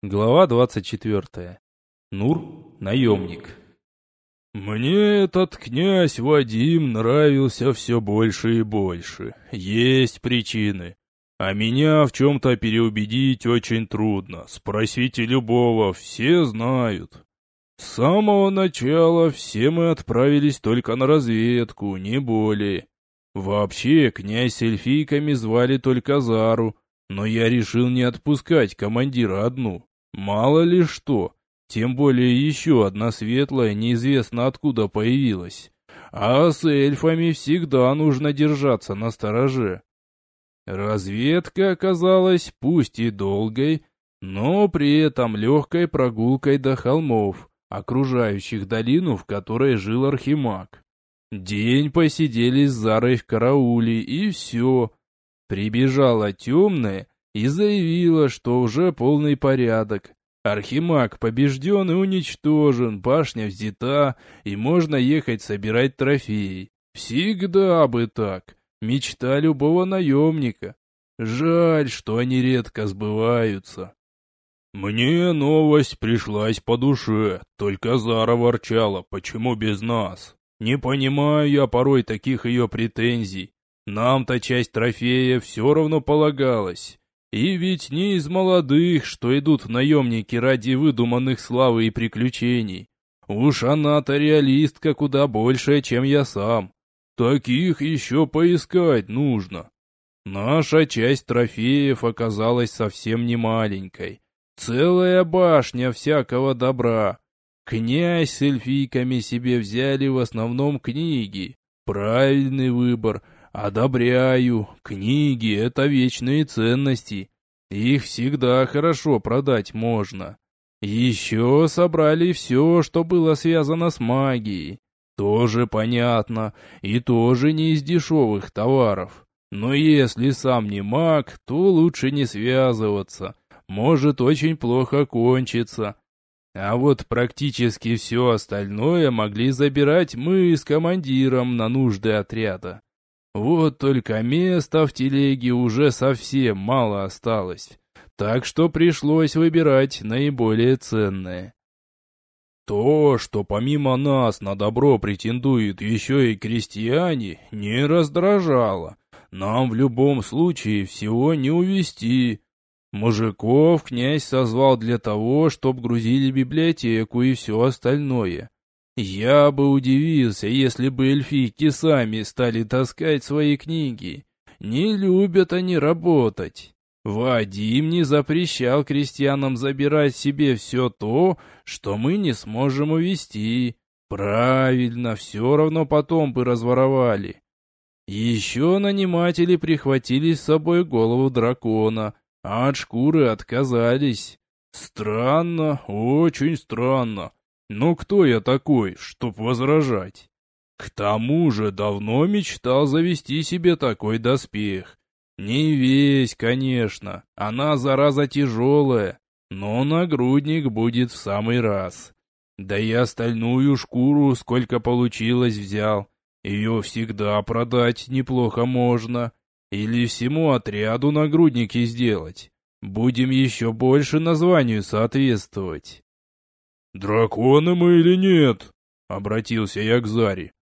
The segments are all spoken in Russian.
Глава 24. Нур – наемник. Мне этот князь Вадим нравился все больше и больше. Есть причины. А меня в чем-то переубедить очень трудно. Спросите любого, все знают. С самого начала все мы отправились только на разведку, не более. Вообще, князь с эльфийками звали только Зару, но я решил не отпускать командира одну. Мало ли что, тем более еще одна светлая неизвестно откуда появилась. А с эльфами всегда нужно держаться на стороже. Разведка оказалась пусть и долгой, но при этом легкой прогулкой до холмов, окружающих долину, в которой жил Архимаг. День посидели с Зарой в карауле, и все. Прибежала темная и заявила, что уже полный порядок. Архимаг побежден и уничтожен, башня взята, и можно ехать собирать трофеи. Всегда бы так. Мечта любого наемника. Жаль, что они редко сбываются. Мне новость пришлась по душе, только Зара ворчала, почему без нас. Не понимаю я порой таких ее претензий. Нам-то часть трофея все равно полагалась. И ведь не из молодых, что идут наемники ради выдуманных славы и приключений. Уж она-то реалистка куда большая, чем я сам. Таких еще поискать нужно. Наша часть трофеев оказалась совсем не маленькой. Целая башня всякого добра. Князь с эльфийками себе взяли в основном книги. Правильный выбор — Одобряю. Книги — это вечные ценности. Их всегда хорошо продать можно. Еще собрали все, что было связано с магией. Тоже понятно, и тоже не из дешевых товаров. Но если сам не маг, то лучше не связываться. Может очень плохо кончиться. А вот практически все остальное могли забирать мы с командиром на нужды отряда. Вот только места в телеге уже совсем мало осталось, так что пришлось выбирать наиболее ценное. То, что помимо нас на добро претендуют еще и крестьяне, не раздражало. Нам в любом случае всего не увести. Мужиков князь созвал для того, чтоб грузили библиотеку и все остальное. Я бы удивился, если бы эльфийки сами стали таскать свои книги. Не любят они работать. Вадим не запрещал крестьянам забирать себе все то, что мы не сможем увести. Правильно, все равно потом бы разворовали. Еще наниматели прихватили с собой голову дракона, а от шкуры отказались. Странно, очень странно. Но кто я такой, чтоб возражать? К тому же давно мечтал завести себе такой доспех. Не весь, конечно, она зараза тяжелая, но нагрудник будет в самый раз. Да и остальную шкуру, сколько получилось, взял. Ее всегда продать неплохо можно. Или всему отряду нагрудники сделать. Будем еще больше названию соответствовать. «Драконы мы или нет?» — обратился я к Заре.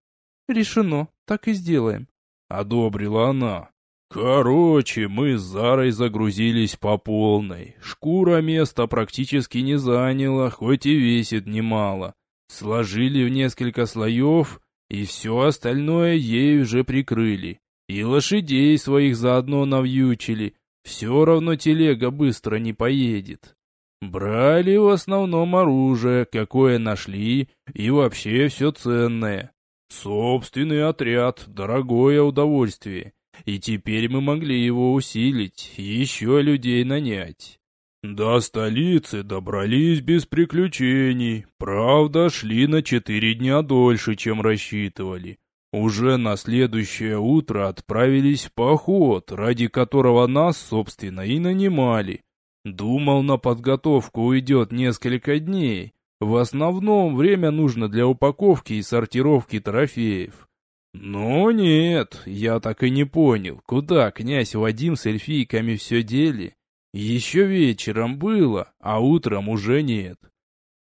«Решено, так и сделаем», — одобрила она. Короче, мы с Зарой загрузились по полной. Шкура места практически не заняла, хоть и весит немало. Сложили в несколько слоев, и все остальное ей уже прикрыли. И лошадей своих заодно навьючили. Все равно телега быстро не поедет. Брали в основном оружие, какое нашли, и вообще все ценное. Собственный отряд, дорогое удовольствие. И теперь мы могли его усилить, еще людей нанять. До столицы добрались без приключений. Правда, шли на четыре дня дольше, чем рассчитывали. Уже на следующее утро отправились в поход, ради которого нас, собственно, и нанимали. Думал, на подготовку уйдет несколько дней. В основном время нужно для упаковки и сортировки трофеев. Но нет, я так и не понял, куда князь Вадим с эльфийками все дели. Еще вечером было, а утром уже нет.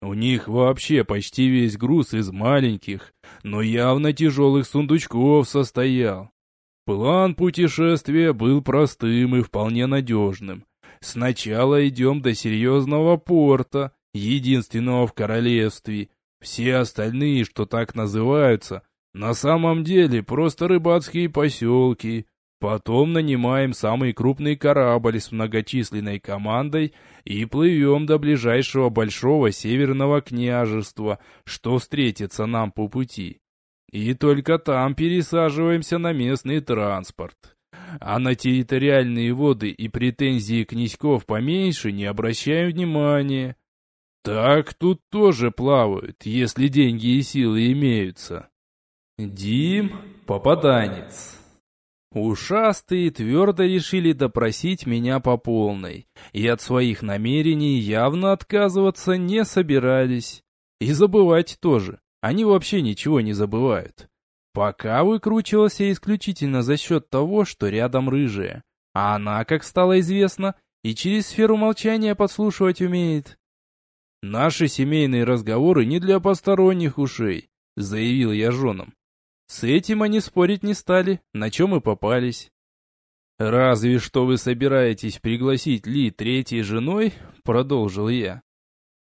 У них вообще почти весь груз из маленьких, но явно тяжелых сундучков состоял. План путешествия был простым и вполне надежным. Сначала идем до серьезного порта, единственного в королевстве. Все остальные, что так называются, на самом деле просто рыбацкие поселки. Потом нанимаем самый крупный корабль с многочисленной командой и плывем до ближайшего большого северного княжества, что встретится нам по пути. И только там пересаживаемся на местный транспорт. А на территориальные воды и претензии князьков поменьше не обращаем внимания. Так тут тоже плавают, если деньги и силы имеются. Дим — попаданец. Ушастые твердо решили допросить меня по полной, и от своих намерений явно отказываться не собирались. И забывать тоже, они вообще ничего не забывают. Пока выкручивался исключительно за счет того, что рядом рыжая, а она, как стало известно, и через сферу молчания подслушивать умеет. «Наши семейные разговоры не для посторонних ушей», — заявил я женам. С этим они спорить не стали, на чем и попались. «Разве что вы собираетесь пригласить Ли третьей женой?» — продолжил я.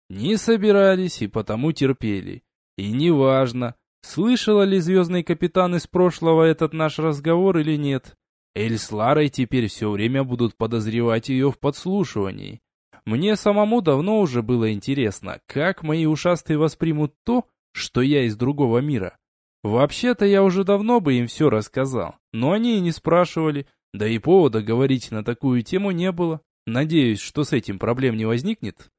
Не собирались и потому терпели. И неважно, слышала ли звездный капитан из прошлого этот наш разговор или нет. Эль с Ларой теперь все время будут подозревать ее в подслушивании. Мне самому давно уже было интересно, как мои ушастые воспримут то, что я из другого мира. Вообще-то я уже давно бы им все рассказал, но они и не спрашивали, да и повода говорить на такую тему не было. Надеюсь, что с этим проблем не возникнет.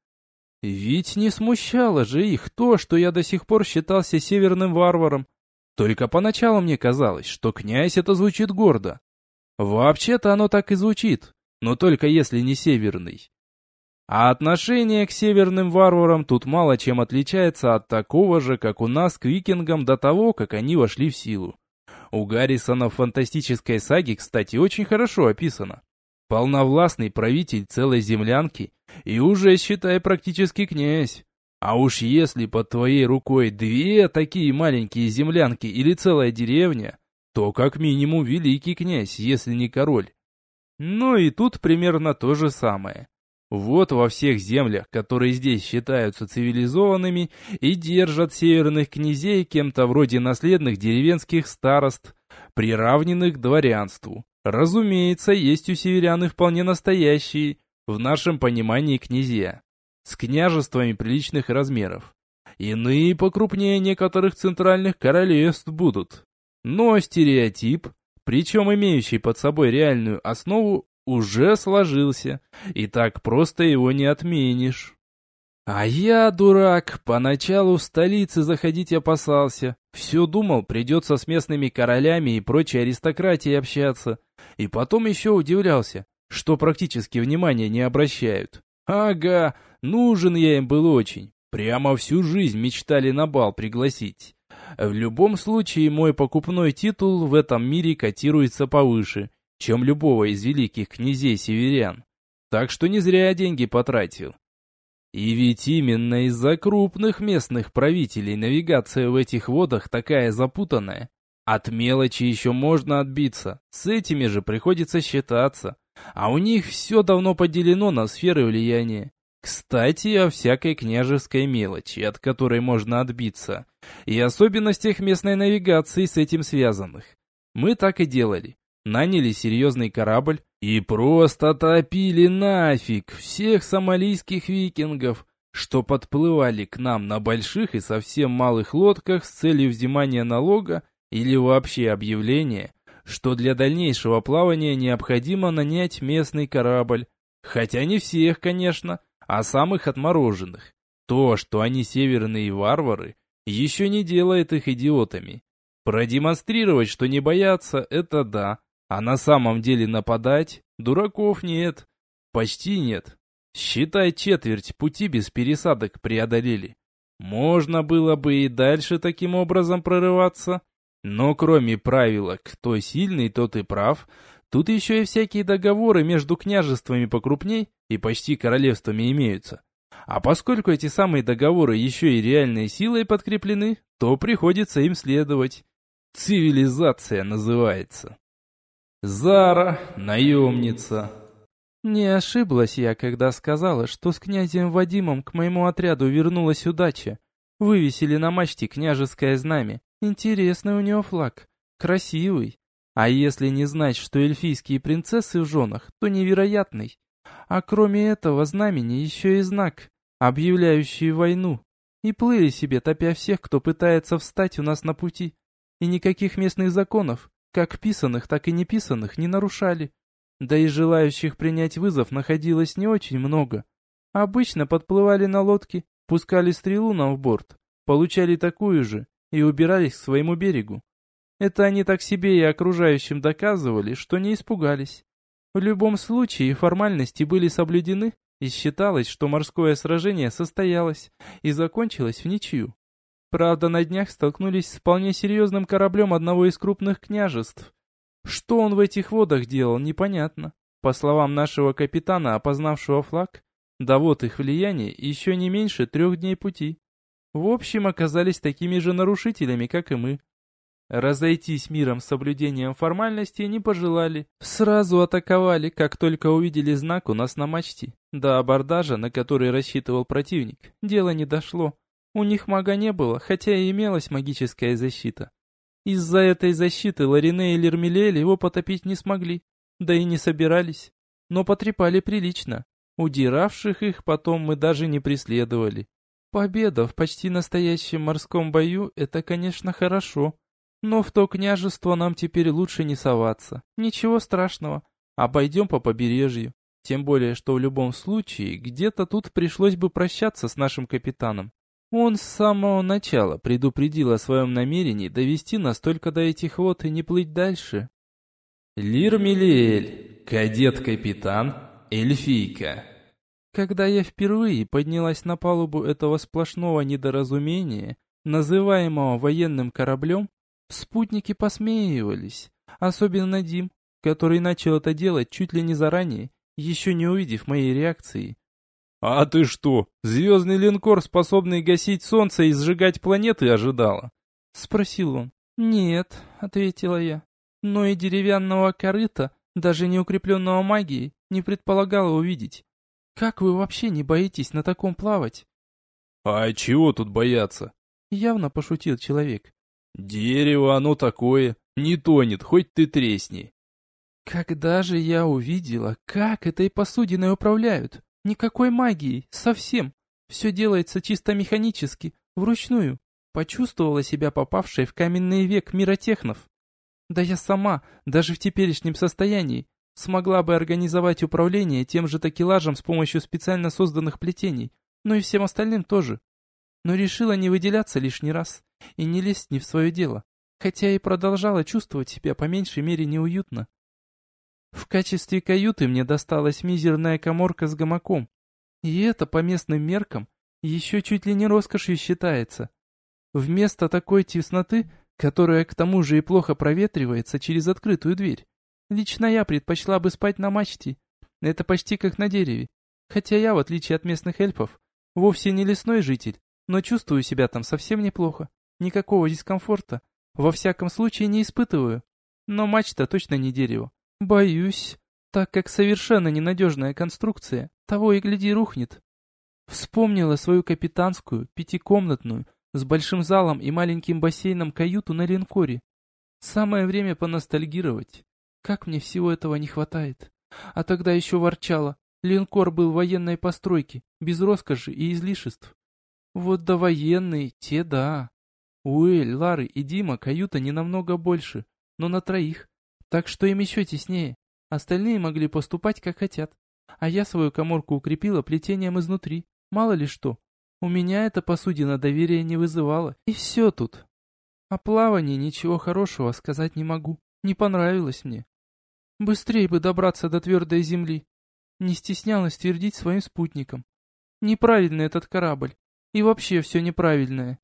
Ведь не смущало же их то, что я до сих пор считался северным варваром. Только поначалу мне казалось, что князь это звучит гордо. Вообще-то оно так и звучит, но только если не северный. А отношение к северным варварам тут мало чем отличается от такого же, как у нас к викингам до того, как они вошли в силу. У Гаррисона в фантастической саге, кстати, очень хорошо описано. Полновластный правитель целой землянки и уже, считай, практически князь. А уж если под твоей рукой две такие маленькие землянки или целая деревня, то как минимум великий князь, если не король. Ну и тут примерно то же самое. Вот во всех землях, которые здесь считаются цивилизованными и держат северных князей кем-то вроде наследных деревенских старост, приравненных к дворянству. Разумеется, есть у северян и вполне настоящие, в нашем понимании князья, с княжествами приличных размеров. Иные покрупнее некоторых центральных королевств будут. Но стереотип, причем имеющий под собой реальную основу, уже сложился, и так просто его не отменишь. А я, дурак, поначалу в столице заходить опасался. Все думал, придется с местными королями и прочей аристократией общаться. И потом еще удивлялся, что практически внимания не обращают. Ага, нужен я им был очень. Прямо всю жизнь мечтали на бал пригласить. В любом случае, мой покупной титул в этом мире котируется повыше – чем любого из великих князей северян. Так что не зря я деньги потратил. И ведь именно из-за крупных местных правителей навигация в этих водах такая запутанная. От мелочи еще можно отбиться, с этими же приходится считаться. А у них все давно поделено на сферы влияния. Кстати, о всякой княжеской мелочи, от которой можно отбиться, и особенностях местной навигации с этим связанных. Мы так и делали наняли серьезный корабль и просто топили нафиг всех сомалийских викингов, что подплывали к нам на больших и совсем малых лодках с целью взимания налога или вообще объявления, что для дальнейшего плавания необходимо нанять местный корабль. Хотя не всех, конечно, а самых отмороженных. То, что они северные варвары, еще не делает их идиотами. Продемонстрировать, что не боятся, это да, а на самом деле нападать? Дураков нет. Почти нет. Считай, четверть пути без пересадок преодолели. Можно было бы и дальше таким образом прорываться. Но кроме правила «кто сильный, тот и прав», Тут еще и всякие договоры между княжествами покрупней и почти королевствами имеются. А поскольку эти самые договоры еще и реальной силой подкреплены, то приходится им следовать. Цивилизация называется. Зара, наемница. Не ошиблась я, когда сказала, что с князем Вадимом к моему отряду вернулась удача. Вывесили на мачте княжеское знамя. Интересный у него флаг. Красивый. А если не знать, что эльфийские принцессы в женах, то невероятный. А кроме этого знамени еще и знак, объявляющий войну. И плыли себе, топя всех, кто пытается встать у нас на пути. И никаких местных законов, как писанных, так и неписанных, не нарушали. Да и желающих принять вызов находилось не очень много. Обычно подплывали на лодке, пускали стрелу нам в борт, получали такую же и убирались к своему берегу. Это они так себе и окружающим доказывали, что не испугались. В любом случае формальности были соблюдены, и считалось, что морское сражение состоялось и закончилось в ничью. Правда, на днях столкнулись с вполне серьезным кораблем одного из крупных княжеств. Что он в этих водах делал, непонятно. По словам нашего капитана, опознавшего флаг, да вот их влияние еще не меньше трех дней пути. В общем, оказались такими же нарушителями, как и мы. Разойтись миром с соблюдением формальностей не пожелали. Сразу атаковали, как только увидели знак у нас на мачте. До абордажа, на который рассчитывал противник, дело не дошло. У них мага не было, хотя и имелась магическая защита. Из-за этой защиты Ларине и Лермелель его потопить не смогли, да и не собирались. Но потрепали прилично. Удиравших их потом мы даже не преследовали. Победа в почти настоящем морском бою – это, конечно, хорошо. Но в то княжество нам теперь лучше не соваться. Ничего страшного. Обойдем по побережью. Тем более, что в любом случае, где-то тут пришлось бы прощаться с нашим капитаном. Он с самого начала предупредил о своем намерении довести нас только до этих вод и не плыть дальше. Лир Милиэль, кадет-капитан, эльфийка. Когда я впервые поднялась на палубу этого сплошного недоразумения, называемого военным кораблем, Спутники посмеивались, особенно Дим, который начал это делать чуть ли не заранее, еще не увидев моей реакции. «А ты что, звездный линкор, способный гасить солнце и сжигать планеты, ожидала?» — спросил он. «Нет», — ответила я. «Но и деревянного корыта, даже не укрепленного магией, не предполагала увидеть. Как вы вообще не боитесь на таком плавать?» «А чего тут бояться?» — явно пошутил человек. Дерево оно такое, не тонет, хоть ты тресни. Когда же я увидела, как этой посудиной управляют? Никакой магии, совсем. Все делается чисто механически, вручную. Почувствовала себя попавшей в каменный век миротехнов. Да я сама, даже в теперешнем состоянии, смогла бы организовать управление тем же такелажем с помощью специально созданных плетений, но и всем остальным тоже. Но решила не выделяться лишний раз и не лезть не в свое дело, хотя и продолжала чувствовать себя по меньшей мере неуютно. В качестве каюты мне досталась мизерная коморка с гамаком, и это по местным меркам еще чуть ли не роскошью считается. Вместо такой тесноты, которая к тому же и плохо проветривается через открытую дверь, лично я предпочла бы спать на мачте. Это почти как на дереве. Хотя я, в отличие от местных эльфов, вовсе не лесной житель, но чувствую себя там совсем неплохо. Никакого дискомфорта. Во всяком случае не испытываю. Но мачта точно не дерево. Боюсь, так как совершенно ненадежная конструкция, того и гляди рухнет. Вспомнила свою капитанскую, пятикомнатную, с большим залом и маленьким бассейном каюту на линкоре. Самое время поностальгировать. Как мне всего этого не хватает. А тогда еще ворчала. Линкор был военной постройки, без роскоши и излишеств. Вот до военные, те да. Уэль, Лары и Дима каюта не намного больше, но на троих, так что им еще теснее. Остальные могли поступать как хотят. А я свою коморку укрепила плетением изнутри. Мало ли что. У меня эта посудина доверия не вызывала. И все тут. О плавании ничего хорошего сказать не могу. Не понравилось мне. Быстрее бы добраться до твердой земли. Не стеснялась твердить своим спутникам. Неправильный этот корабль. И вообще все неправильное.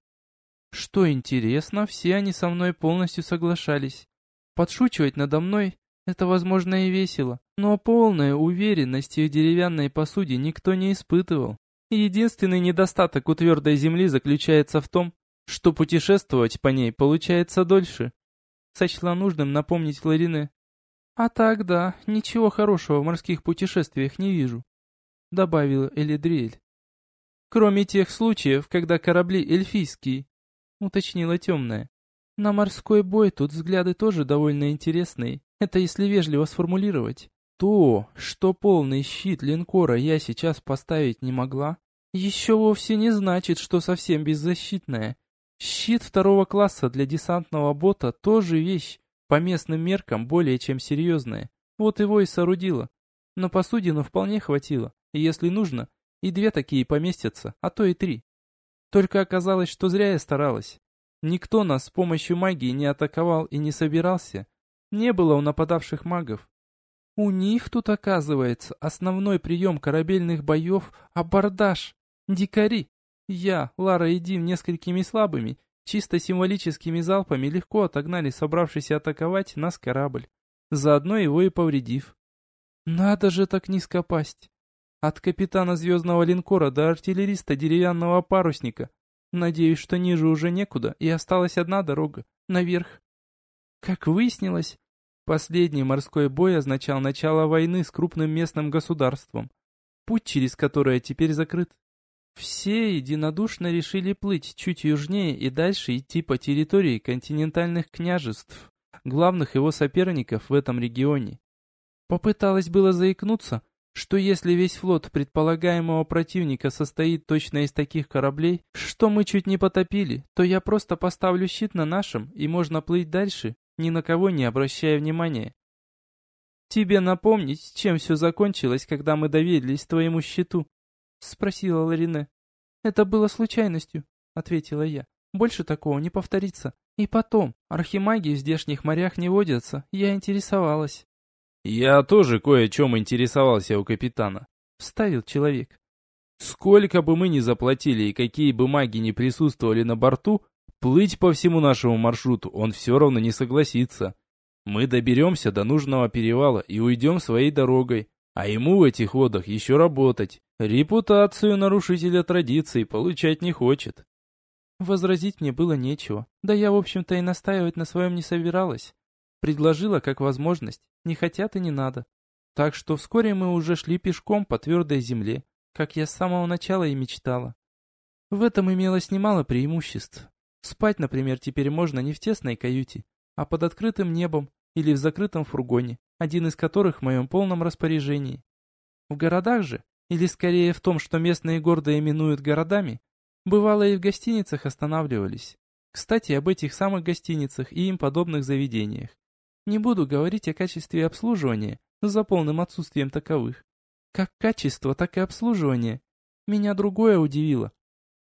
Что интересно, все они со мной полностью соглашались. Подшучивать надо мной Это, возможно, и весело, но полной уверенности в деревянной посуде никто не испытывал. Единственный недостаток у твердой земли заключается в том, что путешествовать по ней получается дольше. Сочла нужным напомнить Ларине. А так да, ничего хорошего в морских путешествиях не вижу, добавила Элидриэль. Кроме тех случаев, когда корабли эльфийские, уточнила темная. На морской бой тут взгляды тоже довольно интересные, это если вежливо сформулировать. То, что полный щит линкора я сейчас поставить не могла, еще вовсе не значит, что совсем беззащитная. Щит второго класса для десантного бота тоже вещь, по местным меркам более чем серьезная. Вот его и соорудила. На посудину вполне хватило, и если нужно, и две такие поместятся, а то и три. Только оказалось, что зря я старалась. Никто нас с помощью магии не атаковал и не собирался. Не было у нападавших магов. У них тут, оказывается, основной прием корабельных боев — абордаж. Дикари. Я, Лара и Дим несколькими слабыми, чисто символическими залпами легко отогнали собравшийся атаковать нас корабль, заодно его и повредив. Надо же так низко пасть. От капитана звездного линкора до артиллериста деревянного парусника. Надеюсь, что ниже уже некуда, и осталась одна дорога, наверх. Как выяснилось, последний морской бой означал начало войны с крупным местным государством, путь через которое теперь закрыт. Все единодушно решили плыть чуть южнее и дальше идти по территории континентальных княжеств, главных его соперников в этом регионе. Попыталась было заикнуться, что если весь флот предполагаемого противника состоит точно из таких кораблей, что мы чуть не потопили, то я просто поставлю щит на нашем, и можно плыть дальше, ни на кого не обращая внимания. «Тебе напомнить, чем все закончилось, когда мы доверились твоему щиту?» — спросила Ларине. «Это было случайностью», — ответила я. «Больше такого не повторится. И потом, архимаги в здешних морях не водятся, я интересовалась». «Я тоже кое о чем интересовался у капитана», — вставил человек. «Сколько бы мы ни заплатили и какие бы маги ни присутствовали на борту, Плыть по всему нашему маршруту он все равно не согласится. Мы доберемся до нужного перевала и уйдем своей дорогой, а ему в этих водах еще работать. Репутацию нарушителя традиций получать не хочет. Возразить мне было нечего, да я, в общем-то, и настаивать на своем не собиралась. Предложила как возможность, не хотят и не надо. Так что вскоре мы уже шли пешком по твердой земле, как я с самого начала и мечтала. В этом имелось немало преимуществ. Спать, например, теперь можно не в тесной каюте, а под открытым небом или в закрытом фургоне, один из которых в моем полном распоряжении. В городах же, или скорее в том, что местные города именуют городами, бывало и в гостиницах останавливались. Кстати, об этих самых гостиницах и им подобных заведениях. Не буду говорить о качестве обслуживания, за полным отсутствием таковых. Как качество, так и обслуживание. Меня другое удивило.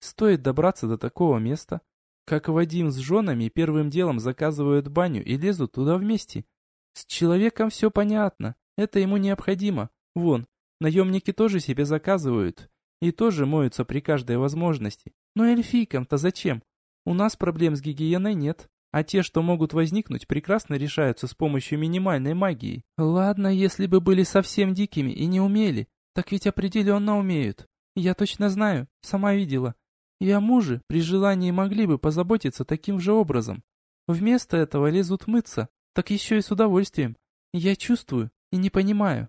Стоит добраться до такого места, как Вадим с женами первым делом заказывают баню и лезут туда вместе. С человеком все понятно, это ему необходимо. Вон, наемники тоже себе заказывают. И тоже моются при каждой возможности. Но эльфийкам-то зачем? У нас проблем с гигиеной нет. А те, что могут возникнуть, прекрасно решаются с помощью минимальной магии. Ладно, если бы были совсем дикими и не умели. Так ведь определенно умеют. Я точно знаю, сама видела. И о муже при желании могли бы позаботиться таким же образом. Вместо этого лезут мыться, так еще и с удовольствием. Я чувствую и не понимаю.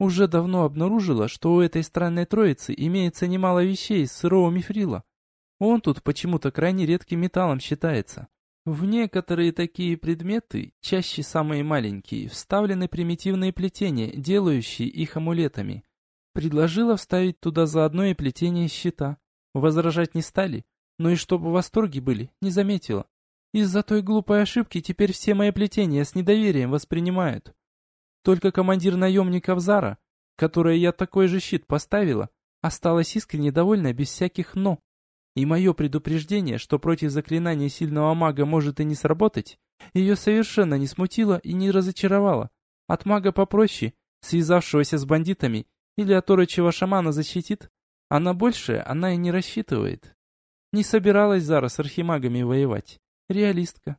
Уже давно обнаружила, что у этой странной троицы имеется немало вещей из сырого мифрила. Он тут почему-то крайне редким металлом считается. В некоторые такие предметы, чаще самые маленькие, вставлены примитивные плетения, делающие их амулетами. Предложила вставить туда заодно и плетение щита. Возражать не стали, но и чтобы в восторге были, не заметила. Из-за той глупой ошибки теперь все мои плетения с недоверием воспринимают. Только командир наемников Зара, которая я такой же щит поставила, осталась искренне довольна без всяких «но». И мое предупреждение, что против заклинания сильного мага может и не сработать, ее совершенно не смутило и не разочаровало. От мага попроще, связавшегося с бандитами или оторочего шамана защитит, а на большее она и не рассчитывает. Не собиралась Зара с архимагами воевать. Реалистка.